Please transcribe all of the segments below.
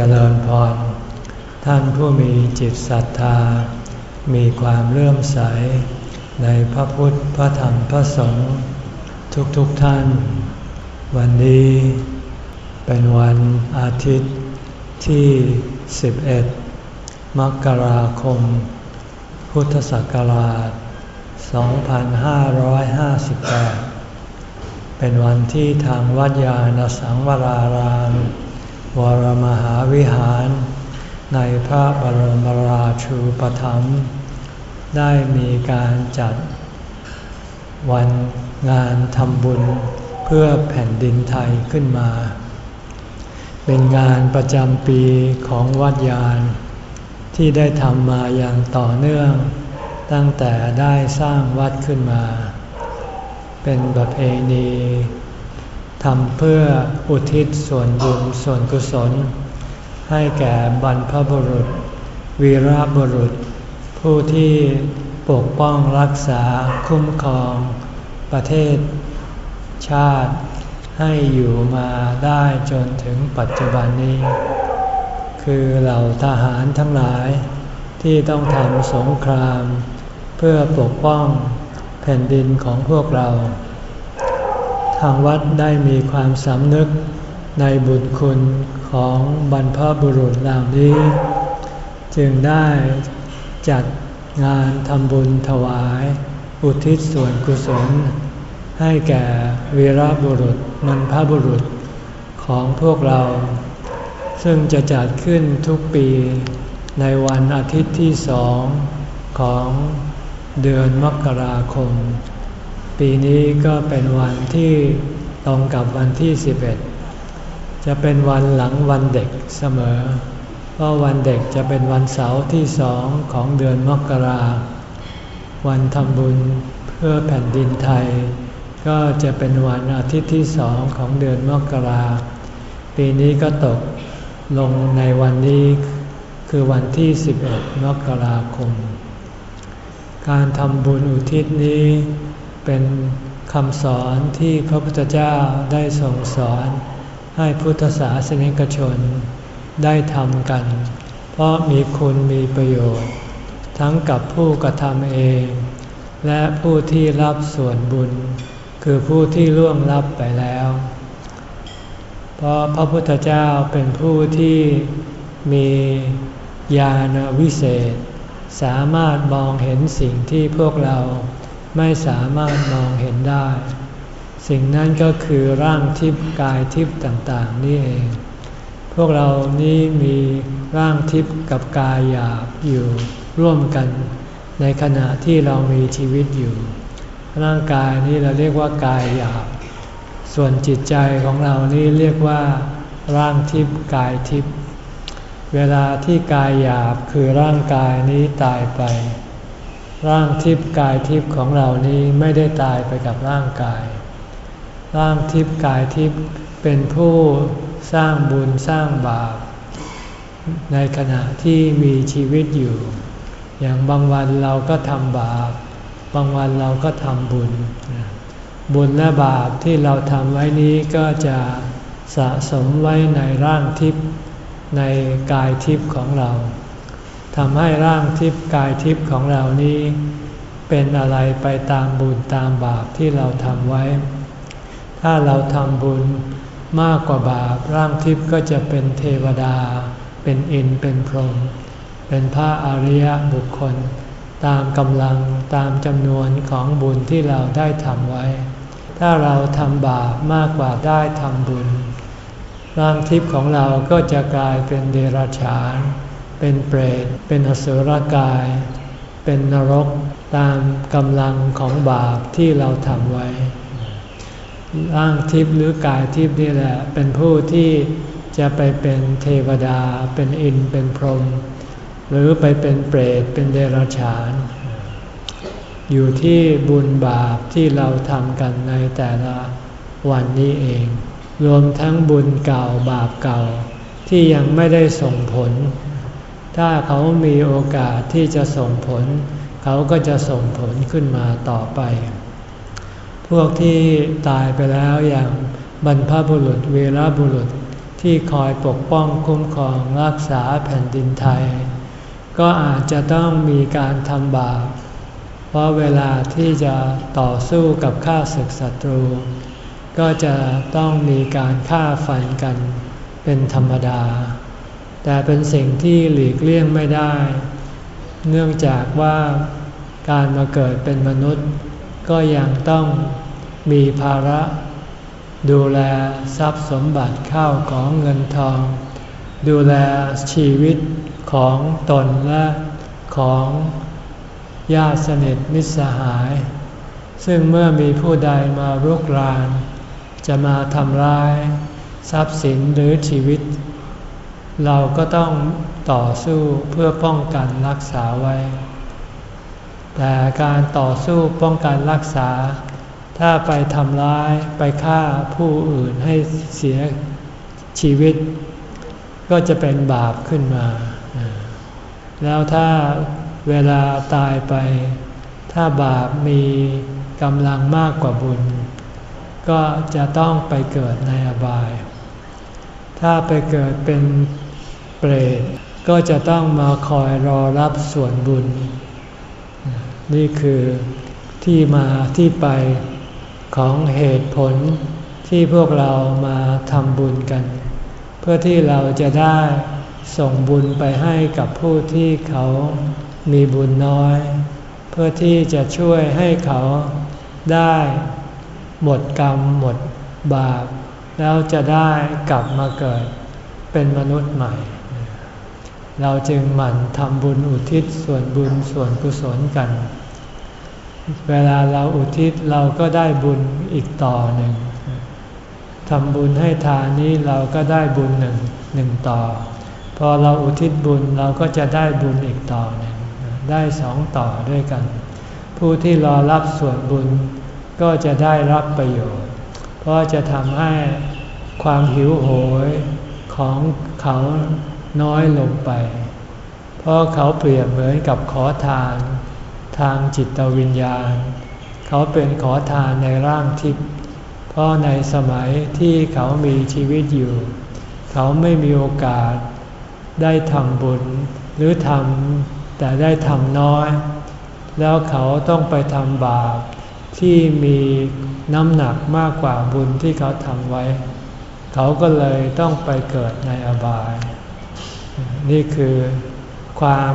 เจริญพร ท่านผู้มีจิตศรัทธา มีความเลื่อมใส ในพระพุทธ พระธรรม พระสงฆ์ทุกๆทท่าน วันนี้เป็นวันอาทิตย์ที่ 11 มกราคม พุทธศักราช 2558 เป็นวันที่ทางวัดยาณสังวราราม วรมหาวิหาร ในพระบรมราชูปถัมภ์ได้มีการจัด วันงานทำบุญเพื่อแผ่นดินไทยขึ้นมา เป็นงานประจำปีของวัดยานที่ได้ทำมาอย่างต่อเนื่อง ตั้งแต่ได้สร้างวัดขึ้นมา เป็นประเพณี ทำเพื่ออุทิศส่วนบุญส่วนกุศล ให้แก่บรรพบุรุษ วีรบุรุษ ผู้ที่ปกป้องรักษาคุ้มครอง ประเทศ ชาติ ให้อยู่มาได้จนถึงปัจจุบันนี้ คือเหล่าทหารทั้งหลายที่ต้องทำสงคราม เพื่อปกป้องแผ่นดินของพวกเรา ทางวัดได้มีความสำนึกในบุญคุณของบรรพบุรุษเหล่านี้ จึงได้จัดงานทำบุญถวาย อุทิศส่วนกุศล ให้แก่วีรบุรุษมันพบุรุษของพวกเรา ซึ่งจะจัดขึ้นทุกปีในวันอาทิตย์ที่สองของเดือนมกราคม ปีนี้ก็เป็นวันที่ตรงกับวันที่ 11 จะเป็นวันหลังวันเด็กเสมอ เพราะวันเด็กจะเป็นวันเสาร์ที่สองของเดือนมกรา วันทำบุญเพื่อแผ่นดินไทย ก็จะเป็นวันอาทิตย์ที่สองของเดือนมกรา ปีนี้ก็ตกลงในวันนี้คือวันที่ 11 มกราคม การทำบุญอุทิศนี้ เป็นคำสอนที่พระพุทธเจ้าได้ทรงสอน ให้พุทธศาสนิกชนได้ทำกัน เพราะมีคุณมีประโยชน์ ทั้งกับผู้กระทำเอง และผู้ที่รับส่วนบุญ คือผู้ที่ล่วงลับไปแล้ว เพราะพระพุทธเจ้าเป็นผู้ที่มีญาณวิเศษ สามารถมองเห็นสิ่งที่พวกเรา ไม่สามารถมองเห็นได้ สิ่งนั้นก็คือร่างทิพย์กายทิพย์ต่างๆ นี่เอง พวกเรานี่มีร่างทิพย์กับกายหยาบอยู่ร่วมกัน ในขณะที่เรามีชีวิตอยู่ ร่างกายนี้เราเรียกว่ากายหยาบ ส่วนจิตใจของเรานี่เรียกว่า ร่างทิพย์กายทิพย์เวลาที่กายหยาบคือร่างกายนี้ตายไป ร่างทิพย์กายทิพย์ของเรานี้ไม่ได้ตายไปกับร่างกาย ร่างทิพย์กายทิพย์เป็นผู้สร้างบุญสร้างบาป ในขณะที่มีชีวิตอยู่ อย่างบางวันเราก็ทำบาป บางวันเราก็ทำบุญ บุญและบาปที่เราทำไว้นี้ก็จะสะสมไว้ในร่างทิพย์ในกายทิพย์ของเรา ทำให้ร่างทิพย์กายทิพย์ของเรานี้ เป็นอะไรไปตามบุญตามบาปที่เราทำไว้ ถ้าเราทำบุญมากกว่าบาปร่างทิพย์ก็จะเป็นเทวดา เป็นอินเป็นพรหมเป็นพระอริยบุคคล ตามกำลังตามจำนวนของบุญที่เราได้ทำไว้ ถ้าเราทำบาปมากกว่าได้ทำบุญ ร่างทิพย์ของเราก็จะกลายเป็นเดรัจฉาน เป็นเปรต เป็นอสุรกาย เป็นนรกตามกำลังของบาปที่เราทำไว้ ร่างทิพย์หรือกายทิพย์นี่แหละ เป็นผู้ที่จะไปเป็นเทวดา เป็นอิน เป็นพรหม หรือไปเป็นเปรต เป็นเดรัจฉาน อยู่ที่บุญบาปที่เราทำกันในแต่ละวันนี้เอง รวมทั้งบุญเก่าบาปเก่าที่ยังไม่ได้ส่งผล ถ้าเขามีโอกาสที่จะส่งผล เขาก็จะส่งผลขึ้นมาต่อไป พวกที่ตายไปแล้วอย่างบรรพบุรุษเวรบุรุษที่คอยปกป้องคุ้มครองรักษาแผ่นดินไทย ก็อาจจะต้องมีการทำบาปเพราะเวลาที่จะต่อสู้กับข้าศึกศัตรู ก็จะต้องมีการฆ่าฟันกันเป็นธรรมดา แต่เป็นสิ่งที่หลีกเลี่ยงไม่ได้ เนื่องจากว่าการมาเกิดเป็นมนุษย์ ก็ยังต้องมีภาระ ดูแลทรัพย์สมบัติข้าวของเงินทอง ดูแลชีวิตของตนและของญาติสนิทมิตรสหาย ซึ่งเมื่อมีผู้ใดมารุกราน จะมาทำร้าย ทรัพย์สินหรือชีวิต เราก็ต้องต่อสู้เพื่อป้องกันรักษาไว้ แต่การต่อสู้ป้องกันรักษา ถ้าไปทำร้ายไปฆ่าผู้อื่นให้เสียชีวิต ก็จะเป็นบาปขึ้นมา แล้วถ้าเวลาตายไป ถ้าบาปมีกำลังมากกว่าบุญ ก็จะต้องไปเกิดในอบาย ถ้าไปเกิดเป็น เปรตก็จะต้องมาคอยรอรับส่วนบุญ นี่คือที่มาที่ไปของเหตุผลที่พวกเรามาทำบุญกัน เพื่อที่เราจะได้ส่งบุญไปให้กับผู้ที่เขามีบุญน้อย เพื่อที่จะช่วยให้เขาได้หมดกรรมหมดบาป แล้วจะได้กลับมาเกิดเป็นมนุษย์ใหม่ เราจึงหมั่นทำบุญอุทิศส่วนบุญส่วนกุศลกัน เวลาเราอุทิศเราก็ได้บุญอีกต่อหนึ่งทำบุญให้ทานนี้เราก็ได้บุญหนึ่งหนึ่งต่อ พอเราอุทิศบุญเราก็จะได้บุญอีกต่อหนึ่งได้สองต่อด้วยกัน ผู้ที่รอรับส่วนบุญก็จะได้รับประโยชน์ เพราะจะทำให้ความหิวโหยของเขา น้อยลงไป เพราะเขาเปรียบเหมือนกับขอทาน ทางจิตวิญญาณ เขาเป็นขอทานในร่างทิพย์เพราะในสมัยที่เขามีชีวิตอยู่ เขาไม่มีโอกาส ได้ทำบุญหรือทำแต่ได้ทำน้อย แล้วเขาต้องไปทำบาปที่มีน้ำหนักมากกว่าบุญที่เขาทำไว้ เขาก็เลยต้องไปเกิดในอบาย นี่คือความ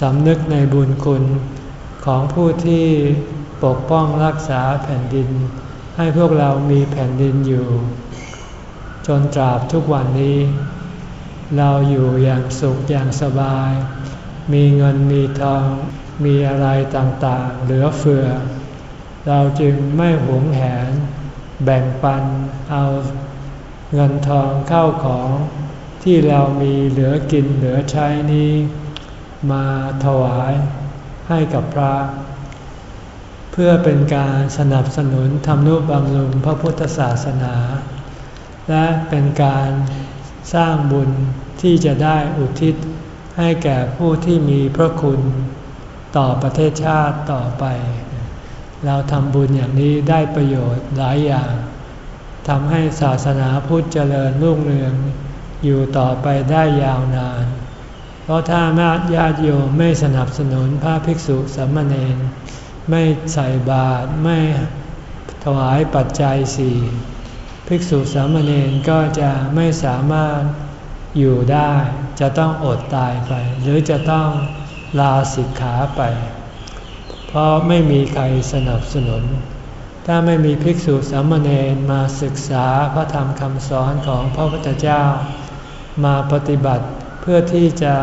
สำนึกในบุญคุณของผู้ที่ปกป้องรักษาแผ่นดิน ให้พวกเรามีแผ่นดินอยู่ จนตราบทุกวันนี้ เราอยู่อย่างสุขอย่างสบาย มีเงินมีทอง มีอะไรต่างๆ เหลือเฟือ เราจึงไม่หวงแหน แบ่งปันเอาเงินทองเข้าของ ที่เรามีเหลือกินเหลือใช้นี้ มาถวายให้กับพระ เพื่อเป็นการสนับสนุนทำนุบำรุงพระพุทธศาสนา และเป็นการสร้างบุญที่จะได้อุทิศให้แก่ผู้ที่มีพระคุณต่อประเทศชาติต่อไป เราทำบุญอย่างนี้ได้ประโยชน์หลายอย่างทำให้ศาสนาพุทธเจริญรุ่งเรือง อยู่ต่อไปได้ยาวนาน เพราะถ้ามาญาติโยมไม่สนับสนุนพระภิกษุสามเณรไม่ใส่บาตรไม่ถวายปัจจัยสี่ภิกษุสามเณรก็จะไม่สามารถอยู่ได้ จะต้องอดตายไป หรือจะต้องลาสิกขาไป เพราะไม่มีใครสนับสนุน ถ้าไม่มีภิกษุสามเณรมาศึกษาพระธรรมคำสอนของพระพุทธเจ้า มาปฏิบัติเพื่อที่จะ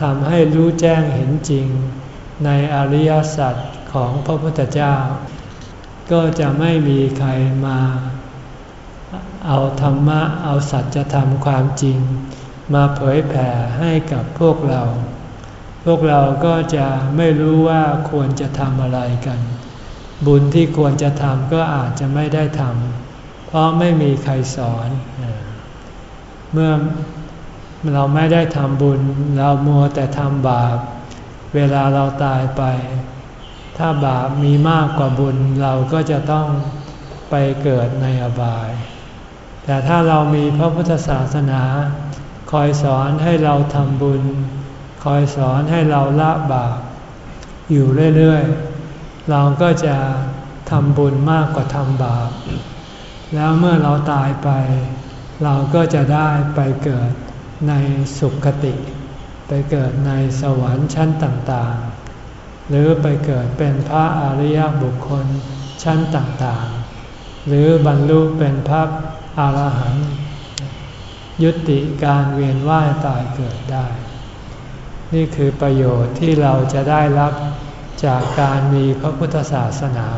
ทำให้รู้แจ้งเห็นจริง ในอริยสัจของพระพุทธเจ้า ก็จะไม่มีใครมาเอาธรรมะเอาสัจธรรมความจริง มาเผยแผ่ให้กับพวกเรา พวกเราก็จะไม่รู้ว่าควรจะทำอะไรกัน บุญที่ควรจะทำก็อาจจะไม่ได้ทำเพราะไม่มีใครสอน เมื่อเราไม่ได้ทำบุญ เรามัวแต่ทำบาป เวลาเราตายไป ถ้าบาปมีมากกว่าบุญเราก็จะต้องไปเกิดในอบาย แต่ถ้าเรามีพระพุทธศาสนา คอยสอนให้เราทำบุญ คอยสอนให้เราละบาป อยู่เรื่อยๆ เราก็จะทำบุญมากกว่าทำบาป แล้วเมื่อเราตายไป เราก็จะได้ไปเกิดในสุคติ ไปเกิดในสวรรค์ชั้นต่างๆ หรือไปเกิดเป็นพระอริยบุคคลชั้นต่างๆ หรือบรรลุเป็นพระอรหันต์ยุติการเวียนว่ายตายเกิดได้ นี่คือประโยชน์ที่เราจะได้รับจากการมีพระพุทธศาสนา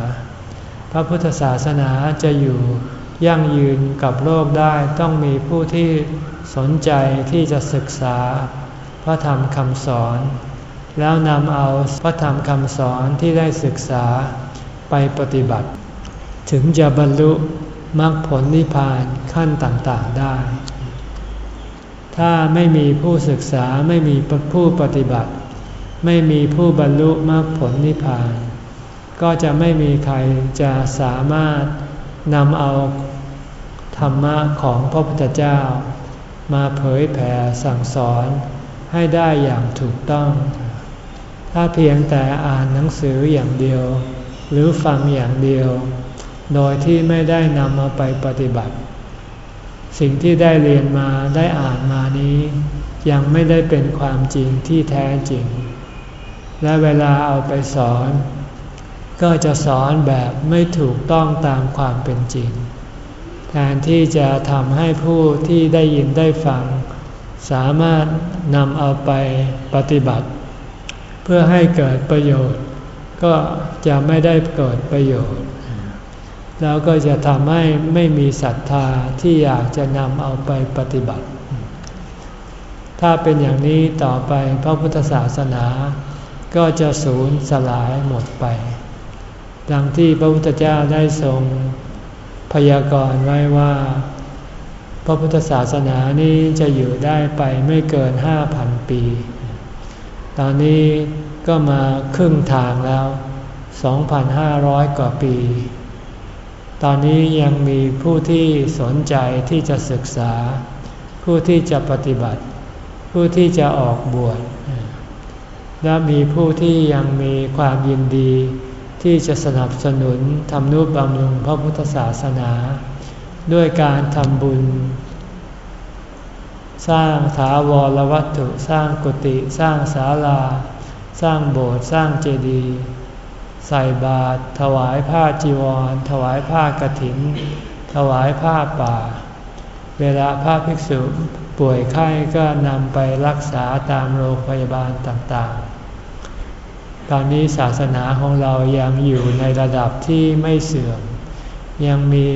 พระพุทธศาสนาจะอยู่ ยั่งยืนกับโลกได้ต้องมีผู้ที่สนใจที่จะศึกษา พระธรรมคำสอน แล้วนำเอาพระธรรมคำสอนที่ได้ศึกษาไปปฏิบัติ ถึงจะบรรลุมรรคผลนิพพานขั้นต่างๆได้ ถ้าไม่มีผู้ศึกษาไม่มีผู้ปฏิบัติ ไม่มีผู้บรรลุมรรคผลนิพพาน ก็จะไม่มีใครจะสามารถนำเอา ธรรมะของพระพุทธเจ้า มาเผยแผ่สั่งสอนให้ได้อย่างถูกต้อง ถ้าเพียงแต่อ่านหนังสืออย่างเดียว หรือฟังอย่างเดียว โดยที่ไม่ได้นำมาไปปฏิบัติ สิ่งที่ได้เรียนมาได้อ่านมานี้ ยังไม่ได้เป็นความจริงที่แท้จริง และเวลาเอาไปสอน ก็จะสอนแบบไม่ถูกต้องตามความเป็นจริง แทนที่จะทำให้ผู้ที่ได้ยินได้ฟัง สามารถนำเอาไปปฏิบัติ เพื่อให้เกิดประโยชน์ ก็จะไม่ได้เกิดประโยชน์ แล้วก็จะทำให้ไม่มีศรัทธาที่อยากจะนำเอาไปปฏิบัติ ถ้าเป็นอย่างนี้ต่อไปพระพุทธศาสนา ก็จะสูญสลายหมดไป ดังที่พระพุทธเจ้าได้ทรง พยากรณ์ไว้ว่า พระพุทธศาสนานี้จะอยู่ได้ไปไม่เกินห้าพันปี ตอนนี้ก็มาครึ่งทางแล้ว 2,500 กว่าปี ตอนนี้ยังมีผู้ที่สนใจที่จะศึกษา ผู้ที่จะปฏิบัติ ผู้ที่จะออกบวชและมีผู้ที่ยังมีความยินดี ที่จะสนับสนุนทำนุบำรุงพระพุทธศาสนา ด้วยการทำบุญ สร้างถาวรวัตถุสร้างกุฏิสร้างศาลา สร้างโบสถ์สร้างเจดีย์ใส่บาตรถวายผ้าจีวร ถวายผ้ากรถิน ถวายผ้าป่า เวลาพระภิกษุป่วยไข้ก็นำไปรักษาตามโรงพยาบาลต่างๆ ตอนนี้ศาสนาของเรายังอยู่ในระดับที่ไม่เสื่อม ยังมี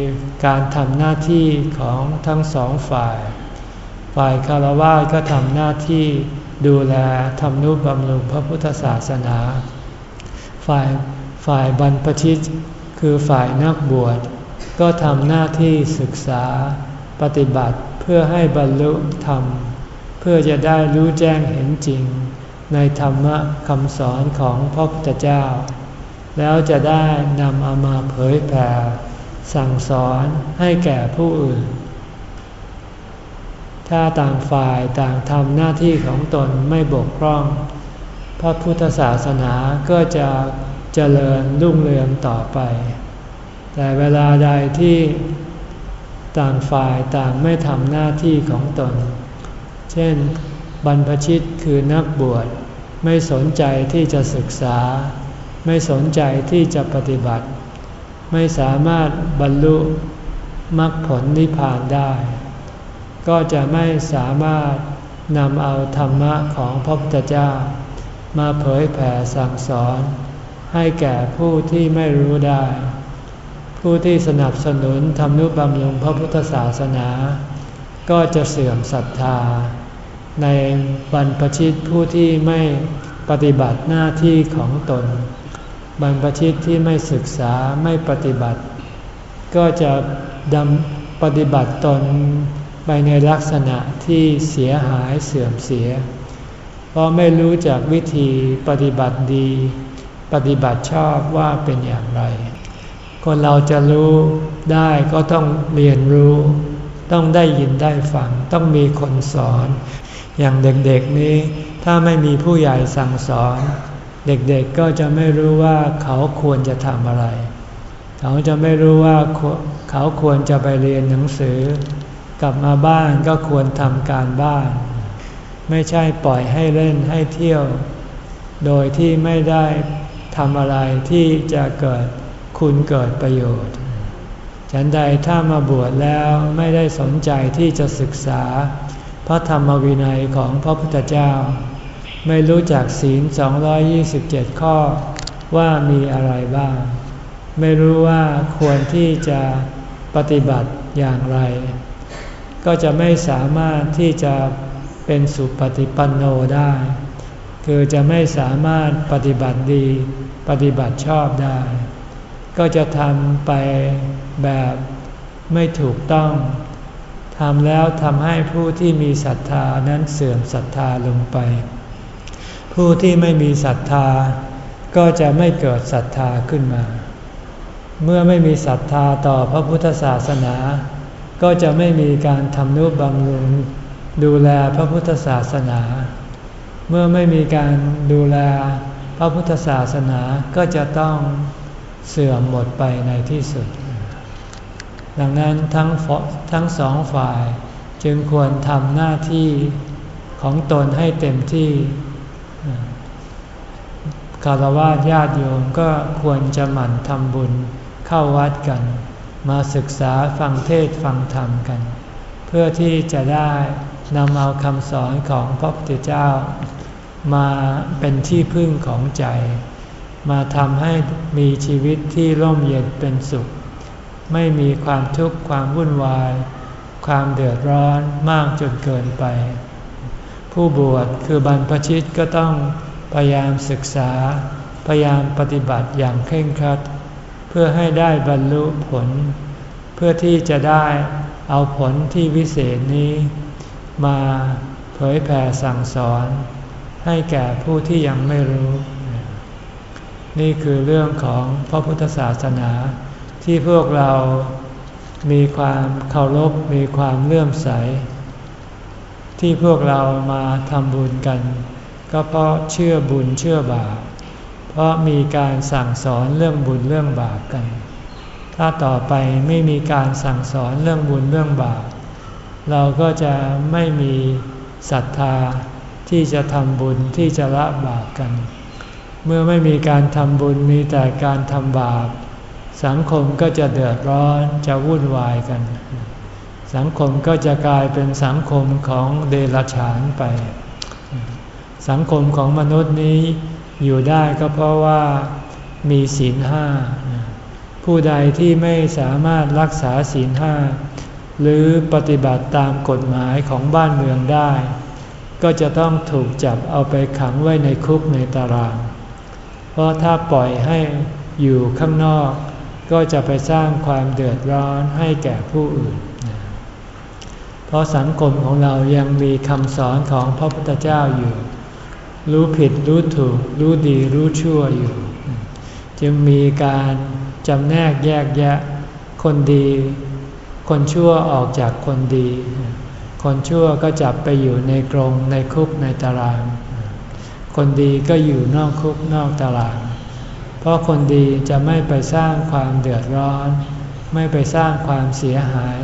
การทำหน้าที่ของทั้งสองฝ่าย ฝ่ายคารวะก็ทำหน้าที่ดูแลทำนุบำรุงพระพุทธศาสนา ฝ่ายฝ่ายบรรพชิตคือฝ่ายนักบวช ก็ทำหน้าที่ศึกษาปฏิบัติเพื่อให้บรรลุธรรม เพื่อจะได้รู้แจ้งเห็นจริง ในธรรมะคำสอนของพระพุทธเจ้า แล้วจะได้นำเอามาเผยแผ่สั่งสอนให้แก่ผู้อื่น ถ้าต่างฝ่ายต่างทำหน้าที่ของตนไม่บกพร่อง พระพุทธศาสนาก็จะเจริญรุ่งเรืองต่อไป แต่เวลาใดที่ต่างฝ่ายต่างไม่ทำหน้าที่ของตน เช่น บรรพชิตคือนักบวช ไม่สนใจที่จะศึกษา ไม่สนใจที่จะปฏิบัติ ไม่สามารถบรรลุมรรคผลนิพพานได้ ก็จะไม่สามารถนำเอาธรรมะของพระพุทธเจ้า มาเผยแผ่สั่งสอน ให้แก่ผู้ที่ไม่รู้ได้ ผู้ที่สนับสนุนทำนุบำรุงพระพุทธศาสนา ก็จะเสื่อมศรัทธา ในบรรพชิตผู้ที่ไม่ปฏิบัติหน้าที่ของตน บรรพชิตที่ไม่ศึกษาไม่ปฏิบัติ ก็จะดำปฏิบัติตนไปในลักษณะที่เสียหายเสื่อมเสีย เพราะไม่รู้จักวิธีปฏิบัติดี ปฏิบัติชอบว่าเป็นอย่างไร คนเราจะรู้ได้ก็ต้องเรียนรู้ ต้องได้ยินได้ฟัง ต้องมีคนสอน อย่างเด็กๆนี้ถ้าไม่มีผู้ใหญ่สั่งสอน เด็กๆก็จะไม่รู้ว่าเขาควรจะทำอะไร เขาจะไม่รู้ว่าเขาควรจะไปเรียนหนังสือ กลับมาบ้านก็ควรทำการบ้าน ไม่ใช่ปล่อยให้เล่นให้เที่ยว โดยที่ไม่ได้ทำอะไรที่จะเกิดคุณเกิดประโยชน์ ฉันใดถ้ามาบวชแล้วไม่ได้สนใจที่จะศึกษา พระธรรมวินัยของพระพุทธเจ้า ไม่รู้จักศีล 227 ข้อว่ามีอะไรบ้าง ไม่รู้ว่าควรที่จะปฏิบัติอย่างไร ก็จะไม่สามารถที่จะเป็นสุปฏิปันโนได้ คือจะไม่สามารถปฏิบัติดี ปฏิบัติชอบได้ ก็จะทำไปแบบไม่ถูกต้อง ทำแล้วทำให้ผู้ที่มีศรัทธานั้นเสื่อมศรัทธาลงไป ผู้ที่ไม่มีศรัทธาก็จะไม่เกิดศรัทธาขึ้นมา เมื่อไม่มีศรัทธาต่อพระพุทธศาสนา ก็จะไม่มีการทำนุบำรุงดูแลพระพุทธศาสนา เมื่อไม่มีการดูแลพระพุทธศาสนาก็จะต้องเสื่อมหมดไปในที่สุด ดังนั้นทั้งทั้งสองฝ่ายจึงควรทำหน้าที่ของตนให้เต็มที่คารวะญาติโยมก็ควรจะหมั่นทำบุญเข้าวัดกัน มาศึกษาฟังเทศฟังธรรมกัน เพื่อที่จะได้นำเอาคำสอนของพระพุทธเจ้า มาเป็นที่พึ่งของใจ มาทำให้มีชีวิตที่ร่มเย็นเป็นสุข ไม่มีความทุกข์ความวุ่นวาย ความเดือดร้อนมากจนเกินไป ผู้บวชคือบรรพชิตก็ต้องพยายามศึกษา พยายามปฏิบัติอย่างเคร่งครัด เพื่อให้ได้บรรลุผล เพื่อที่จะได้เอาผลที่วิเศษนี้ มาเผยแผ่สั่งสอน ให้แก่ผู้ที่ยังไม่รู้ นี่คือเรื่องของพระพุทธศาสนา ที่พวกเรามีความเคารพมีความเลื่อมใส ที่พวกเรามาทำบุญกัน ก็เพราะเชื่อบุญเชื่อบาปเพราะมีการสั่งสอนเรื่องบุญเรื่องบาปกัน ถ้าต่อไปไม่มีการสั่งสอนเรื่องบุญเรื่องบาปเราก็จะไม่มีศรัทธาที่จะทำบุญที่จะละบาปกัน เมื่อไม่มีการทำบุญมีแต่การทำบาป สังคมก็จะเดือดร้อนจะวุ่นวายกัน สังคมก็จะกลายเป็นสังคมของเดรัจฉานไป สังคมของมนุษย์นี้อยู่ได้ก็เพราะว่ามีศีลห้า ผู้ใดที่ไม่สามารถรักษาศีลห้า หรือปฏิบัติตามกฎหมายของบ้านเมืองได้ ก็จะต้องถูกจับเอาไปขังไว้ในคุกในตาราง เพราะถ้าปล่อยให้อยู่ข้างนอก ก็จะไปสร้างความเดือดร้อนให้แก่ผู้อื่น เพราะสังคมของเรายังมีคำสอนของพระพุทธเจ้าอยู่ รู้ผิดรู้ถูก รู้ดีรู้ชั่วอยู่ จึงมีการจำแนกแยกแยะ คนดี คนชั่วออกจากคนดี คนชั่วก็จับไปอยู่ในกรงในคุกในตาราง คนดีก็อยู่นอกคุกนอกตาราง เพราะคนดีจะไม่ไปสร้างความเดือดร้อน ไม่ไปสร้างความเสียหาย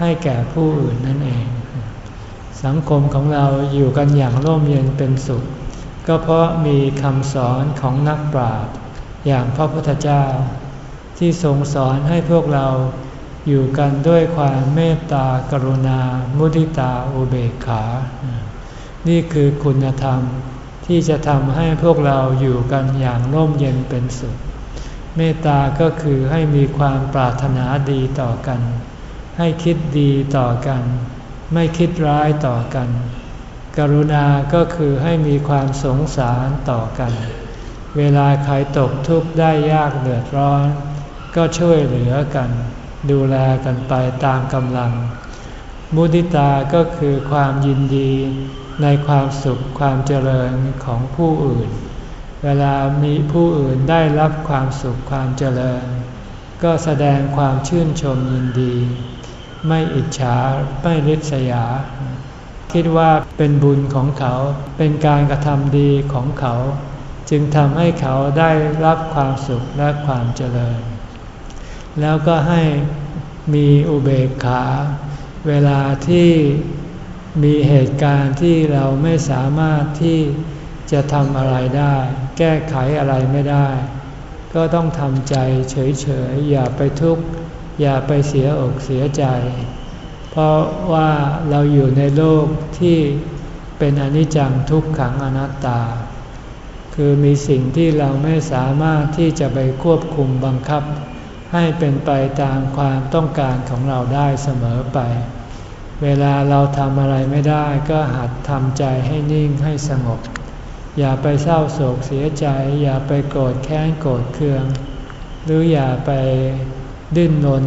ให้แก่ผู้อื่นนั่นเอง สังคมของเราอยู่กันอย่างร่มเย็นเป็นสุข ก็เพราะมีคำสอนของนักปราชญ์อย่างพระพุทธเจ้า ที่ทรงสอนให้พวกเราอยู่กันด้วยความเมตตากรุณา มุทิตาอุเบกขา นี่คือคุณธรรม ที่จะทำให้พวกเราอยู่กันอย่างร่มเย็นเป็นสุข เมตตาก็คือให้มีความปรารถนาดีต่อกัน ให้คิดดีต่อกัน ไม่คิดร้ายต่อกัน กรุณาก็คือให้มีความสงสารต่อกัน เวลาใครตกทุกข์ได้ยากเดือดร้อน ก็ช่วยเหลือกัน ดูแลกันไปตามกำลัง มุติตาก็คือความยินดี ในความสุขความเจริญของผู้อื่น เวลามีผู้อื่นได้รับความสุขความเจริญ ก็แสดงความชื่นชมยินดี ไม่อิจฉาไม่ริษยา คิดว่าเป็นบุญของเขา เป็นการกระทำดีของเขา จึงทำให้เขาได้รับความสุขและความเจริญ แล้วก็ให้มีอุเบกขา เวลาที่ มีเหตุการณ์ที่เราไม่สามารถที่จะทำอะไรได้ แก้ไขอะไรไม่ได้ ก็ต้องทำใจเฉยๆ อย่าไปทุกข์ อย่าไปเสียอกเสียใจ เพราะว่าเราอยู่ในโลกที่เป็นอนิจจังทุกขังอนัตตา คือมีสิ่งที่เราไม่สามารถที่จะไปควบคุมบังคับ ให้เป็นไปตามความต้องการของเราได้เสมอไป เวลาเราทำอะไรไม่ได้ก็หัดทำใจให้นิ่งให้สงบ อย่าไปเศร้าโศกเสียใจ อย่าไปโกรธแค้นโกรธเคือง หรืออย่าไปดิ้นรน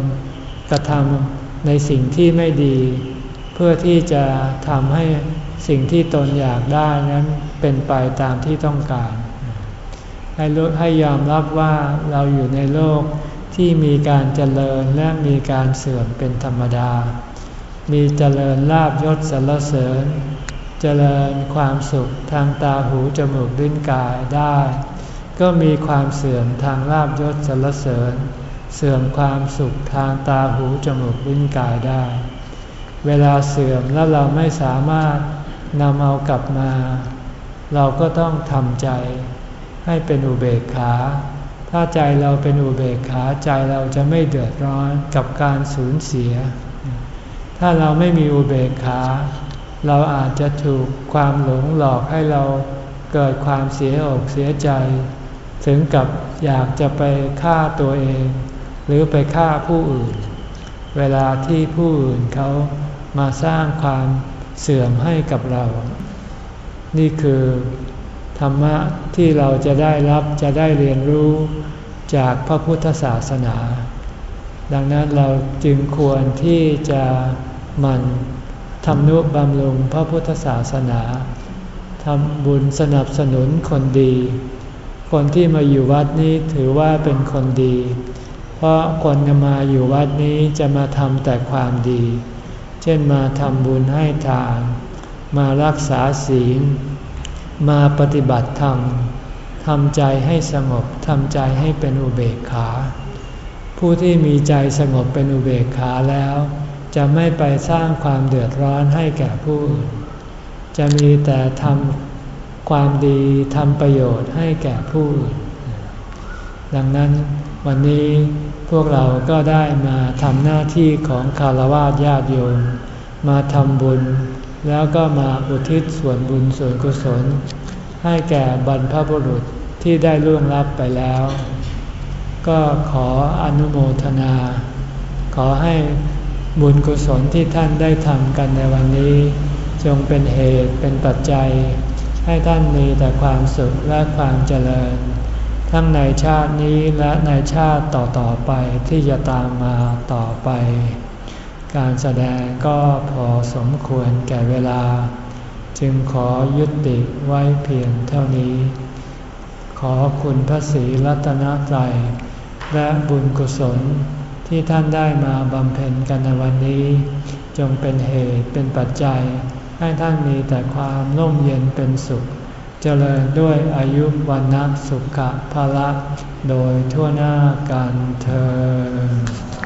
กระทำในสิ่งที่ไม่ดี เพื่อที่จะทำให้สิ่งที่ตนอยากได้นั้นเป็นไปตามที่ต้องการ ให้ให้ยอมรับว่าเราอยู่ในโลกที่มีการเจริญและมีการเสื่อมเป็นธรรมดา มีเจริญลาบยศสรรเสริญ เจริญความสุขทางตาหูจมูกลิ้นกายได้ ก็มีความเสื่อมทางลาบยศสรรเสริญ เสื่อมความสุขทางตาหูจมูกลิ้นกายได้ เวลาเสื่อมแล้วเราไม่สามารถนำเอากลับมา เราก็ต้องทำใจให้เป็นอุเบกขา ถ้าใจเราเป็นอุเบกขาใจเราจะไม่เดือดร้อนกับการสูญเสีย ถ้าเราไม่มีอุเบกขา เราอาจจะถูกความหลงหลอกให้เราเกิดความเสียอกเสียใจ ถึงกับอยากจะไปฆ่าตัวเอง หรือไปฆ่าผู้อื่น เวลาที่ผู้อื่นเขามาสร้างความเสื่อมให้กับเรา นี่คือธรรมะที่เราจะได้รับจะได้เรียนรู้จากพระพุทธศาสนา ดังนั้นเราจึงควรที่จะ มันทำนุบำรุงพระพุทธศาสนาทำบุญสนับสนุนคนดี คนที่มาอยู่วัดนี้ถือว่าเป็นคนดี เพราะคนจะมาอยู่วัดนี้จะมาทำแต่ความดี เช่นมาทำบุญให้ทาน มารักษาศีล มาปฏิบัติธรรมทำใจให้สงบทำใจให้เป็นอุเบกขา ผู้ที่มีใจสงบเป็นอุเบกขาแล้ว จะไม่ไปสร้างความเดือดร้อนให้แก่ผู้อื่น จะมีแต่ทำความดีทำประโยชน์ให้แก่ผู้อื่น ดังนั้นวันนี้พวกเราก็ได้มาทำหน้าที่ของคารวะญาติโยม มาทำบุญ แล้วก็มาอุทิศส่วนบุญส่วนกุศล ให้แก่บรรพบุรุษที่ได้ล่วงลับไปแล้ว ก็ขออนุโมทนา ขอให้ บุญกุศลที่ท่านได้ทำกันในวันนี้ จงเป็นเหตุเป็นปัจจัย ให้ท่านมีแต่ความสุขและความเจริญ ทั้งในชาตินี้และในชาติต่อๆไปที่จะตามมาต่อไป การแสดงก็พอสมควรแก่เวลา จึงขอยุติไว้เพียงเท่านี้ ขอคุณพระศรีรัตนตรัยและบุญกุศล ที่ท่านได้มาบำเพ็ญกันในวันนี้ จงเป็นเหตุเป็นปัจจัย ให้ท่านมีแต่ความร่มเย็นเป็นสุข เจริญด้วยอายุวันนัสุขภาละโดยทั่วหน้ากันเธอ